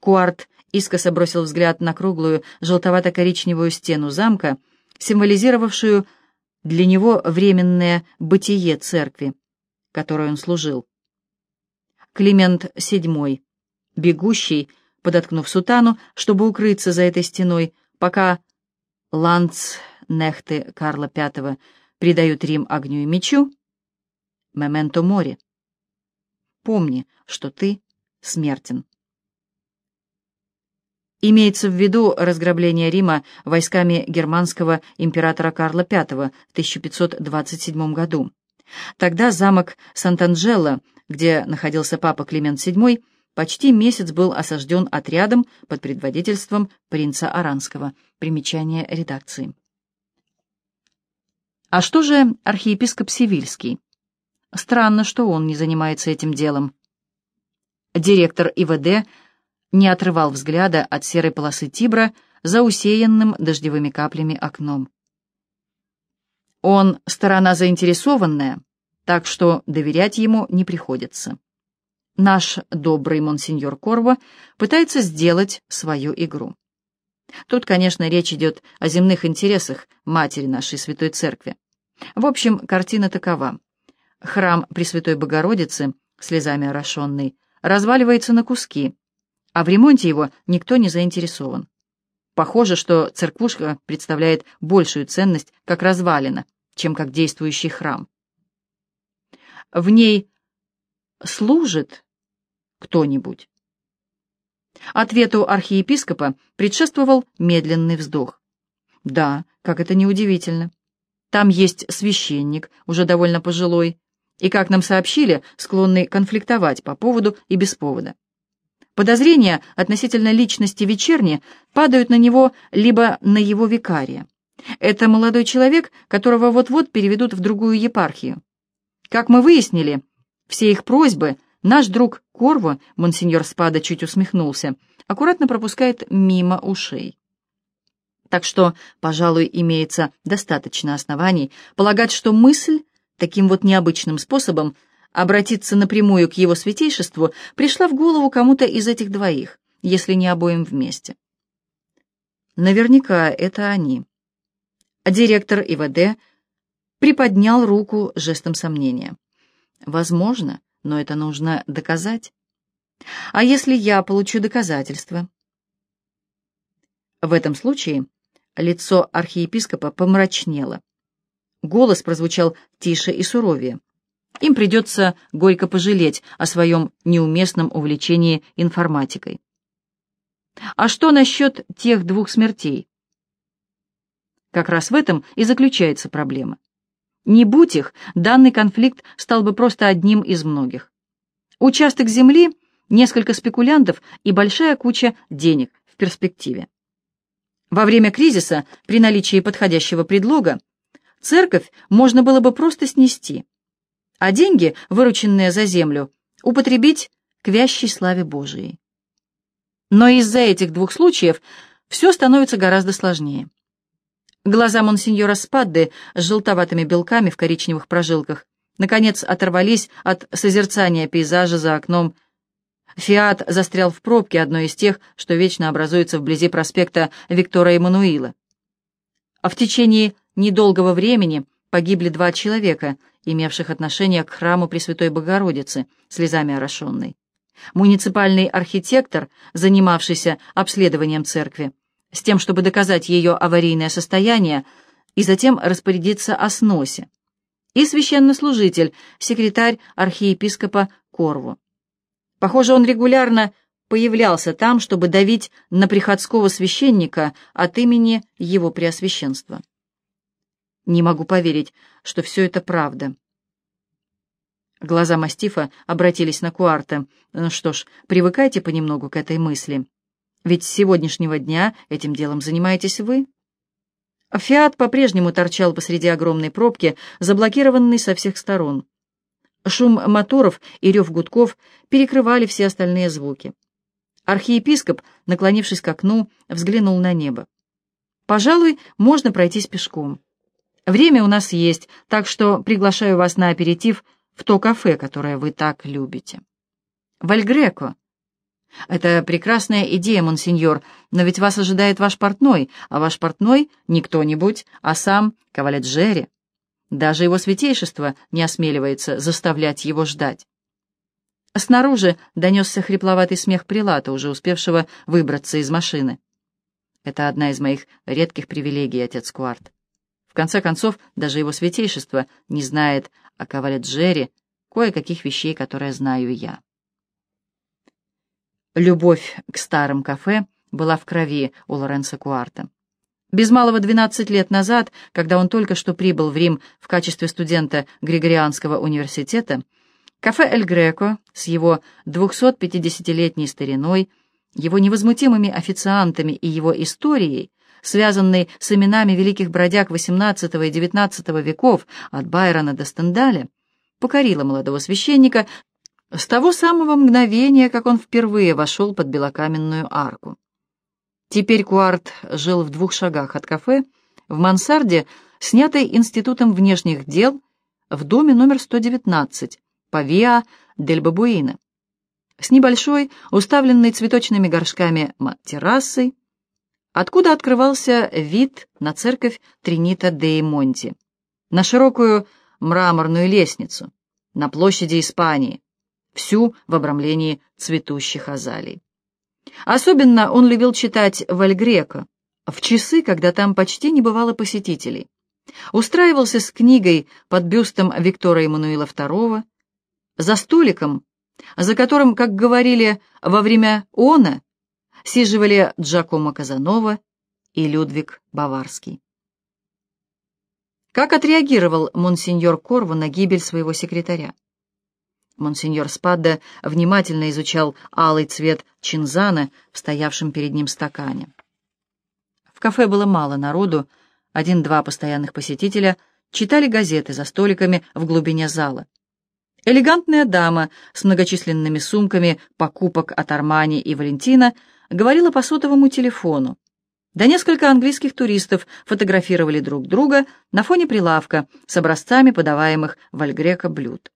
Куарт искоса бросил взгляд на круглую желтовато-коричневую стену замка, символизировавшую для него временное бытие церкви, которой он служил. Климент VII, бегущий, подоткнув сутану, чтобы укрыться за этой стеной, пока ланцнехты Карла V придают Рим огню и мечу, «Мементо море». Помни, что ты смертен. Имеется в виду разграбление Рима войсками германского императора Карла V в 1527 году. Тогда замок Сант'Анджело, где находился папа Климент VII, почти месяц был осажден отрядом под предводительством принца Аранского. Примечание редакции. А что же архиепископ Севильский? Странно, что он не занимается этим делом. Директор ИВД не отрывал взгляда от серой полосы Тибра за усеянным дождевыми каплями окном. Он сторона заинтересованная, так что доверять ему не приходится. Наш добрый монсеньор Корво пытается сделать свою игру. Тут, конечно, речь идет о земных интересах матери нашей Святой Церкви. В общем, картина такова. Храм Пресвятой Богородицы, слезами орошенный, разваливается на куски, а в ремонте его никто не заинтересован. Похоже, что церквушка представляет большую ценность как развалина, чем как действующий храм. В ней служит кто-нибудь? Ответу архиепископа предшествовал медленный вздох. Да, как это неудивительно. Там есть священник, уже довольно пожилой, и, как нам сообщили, склонный конфликтовать по поводу и без повода. Подозрения относительно личности вечерни падают на него либо на его викария. Это молодой человек, которого вот-вот переведут в другую епархию. Как мы выяснили, все их просьбы наш друг Корво, монсеньор Спада чуть усмехнулся, аккуратно пропускает мимо ушей. Так что, пожалуй, имеется достаточно оснований полагать, что мысль таким вот необычным способом обратиться напрямую к его святейшеству пришла в голову кому-то из этих двоих, если не обоим вместе. Наверняка это они. Директор ИВД приподнял руку жестом сомнения. Возможно, но это нужно доказать. А если я получу доказательства? В этом случае лицо архиепископа помрачнело. Голос прозвучал тише и суровее. Им придется горько пожалеть о своем неуместном увлечении информатикой. А что насчет тех двух смертей? Как раз в этом и заключается проблема. Не будь их, данный конфликт стал бы просто одним из многих. Участок земли, несколько спекулянтов и большая куча денег в перспективе. Во время кризиса, при наличии подходящего предлога, церковь можно было бы просто снести, а деньги, вырученные за землю, употребить к вящей славе Божией. Но из-за этих двух случаев все становится гораздо сложнее. Глаза монсеньора Спадды с желтоватыми белками в коричневых прожилках наконец оторвались от созерцания пейзажа за окном. Фиат застрял в пробке, одной из тех, что вечно образуется вблизи проспекта Виктора Эммануила. А в течение недолгого времени погибли два человека, имевших отношение к храму Пресвятой Богородицы, слезами орошенной. Муниципальный архитектор, занимавшийся обследованием церкви, с тем, чтобы доказать ее аварийное состояние и затем распорядиться о сносе, и священнослужитель, секретарь архиепископа Корву. Похоже, он регулярно появлялся там, чтобы давить на приходского священника от имени его преосвященства. Не могу поверить, что все это правда. Глаза мастифа обратились на Куарта. Ну что ж, привыкайте понемногу к этой мысли. Ведь с сегодняшнего дня этим делом занимаетесь вы. Фиат по-прежнему торчал посреди огромной пробки, заблокированной со всех сторон. Шум моторов и рев гудков перекрывали все остальные звуки. Архиепископ, наклонившись к окну, взглянул на небо. «Пожалуй, можно пройтись пешком. Время у нас есть, так что приглашаю вас на аперитив в то кафе, которое вы так любите. Вальгреко, «Это прекрасная идея, монсеньор, но ведь вас ожидает ваш портной, а ваш портной не кто-нибудь, а сам Каваледжери. Даже его святейшество не осмеливается заставлять его ждать». Снаружи донесся хрипловатый смех прилата, уже успевшего выбраться из машины. «Это одна из моих редких привилегий, отец Куарт. Конце концов, даже его святейшество не знает о Каваледжере кое-каких вещей, которые знаю я». Любовь к старым кафе была в крови у Лоренцо Куарта. Без малого 12 лет назад, когда он только что прибыл в Рим в качестве студента Григорианского университета, Кафе «Эль Греко» с его 250-летней стариной, его невозмутимыми официантами и его историей, связанной с именами великих бродяг XVIII и XIX веков от Байрона до Стендаля, покорила молодого священника с того самого мгновения, как он впервые вошел под белокаменную арку. Теперь Куарт жил в двух шагах от кафе, в мансарде, снятой Институтом внешних дел, в доме номер 119, по Виа дель Бабуина, с небольшой, уставленной цветочными горшками террасой, откуда открывался вид на церковь Тринита де Монти, на широкую мраморную лестницу, на площади Испании, всю в обрамлении цветущих азалий. Особенно он любил читать Вальгрека в часы, когда там почти не бывало посетителей. Устраивался с книгой под бюстом Виктора Эммануила II, за столиком, за которым, как говорили во время она, сиживали Джакомо Казанова и Людвиг Баварский. Как отреагировал монсеньор Корво на гибель своего секретаря? Монсеньор Спадда внимательно изучал алый цвет чинзана в стоявшем перед ним стакане. В кафе было мало народу, один-два постоянных посетителя читали газеты за столиками в глубине зала. Элегантная дама с многочисленными сумками покупок от Армани и Валентина говорила по сотовому телефону. Да несколько английских туристов фотографировали друг друга на фоне прилавка с образцами подаваемых в Альгрека блюд.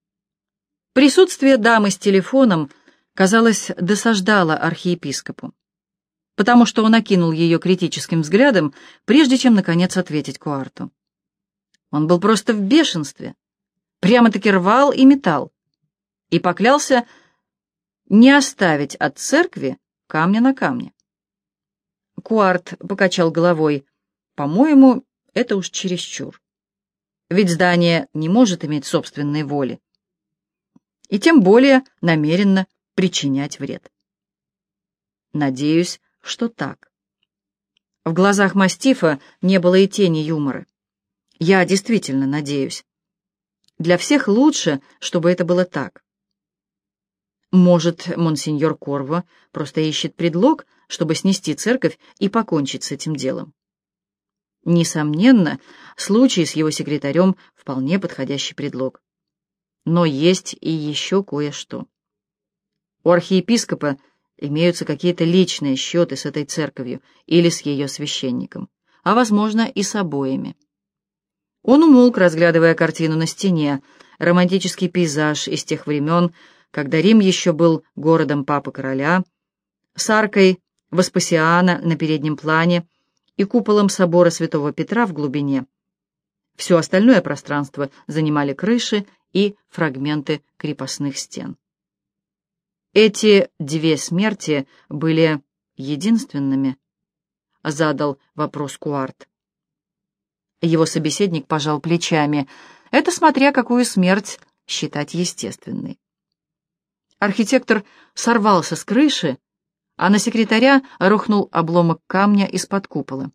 Присутствие дамы с телефоном, казалось, досаждало архиепископу, потому что он окинул ее критическим взглядом, прежде чем, наконец, ответить Куарту. Он был просто в бешенстве прямо-таки рвал и метал, и поклялся не оставить от церкви камня на камне. Куарт покачал головой. «По-моему, это уж чересчур. Ведь здание не может иметь собственной воли. И тем более намеренно причинять вред. Надеюсь, что так. В глазах мастифа не было и тени юмора. Я действительно надеюсь. Для всех лучше, чтобы это было так. Может, монсеньор Корво просто ищет предлог, чтобы снести церковь и покончить с этим делом. Несомненно, случай с его секретарем вполне подходящий предлог. Но есть и еще кое-что. У архиепископа имеются какие-то личные счеты с этой церковью или с ее священником, а, возможно, и с обоими. Он умолк, разглядывая картину на стене, романтический пейзаж из тех времен, когда Рим еще был городом папы-короля, с аркой Веспасиана на переднем плане и куполом собора святого Петра в глубине. Все остальное пространство занимали крыши и фрагменты крепостных стен. Эти две смерти были единственными, задал вопрос Куарт. Его собеседник пожал плечами. Это смотря какую смерть считать естественной. Архитектор сорвался с крыши, а на секретаря рухнул обломок камня из-под купола.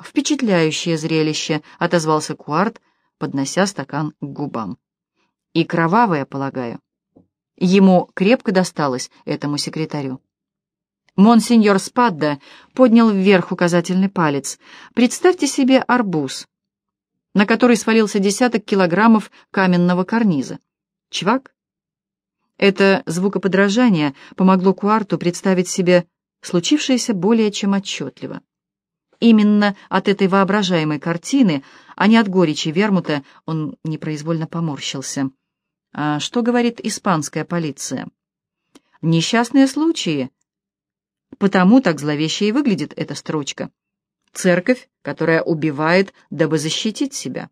«Впечатляющее зрелище», — отозвался Куарт, поднося стакан к губам. «И кровавое, полагаю». Ему крепко досталось, этому секретарю. Монсеньор Спадда поднял вверх указательный палец. Представьте себе арбуз, на который свалился десяток килограммов каменного карниза. Чвак? Это звукоподражание помогло Куарту представить себе случившееся более чем отчетливо. Именно от этой воображаемой картины, а не от горечи вермута, он непроизвольно поморщился. А что говорит испанская полиция? Несчастные случаи. Потому так зловеще и выглядит эта строчка. Церковь, которая убивает, дабы защитить себя.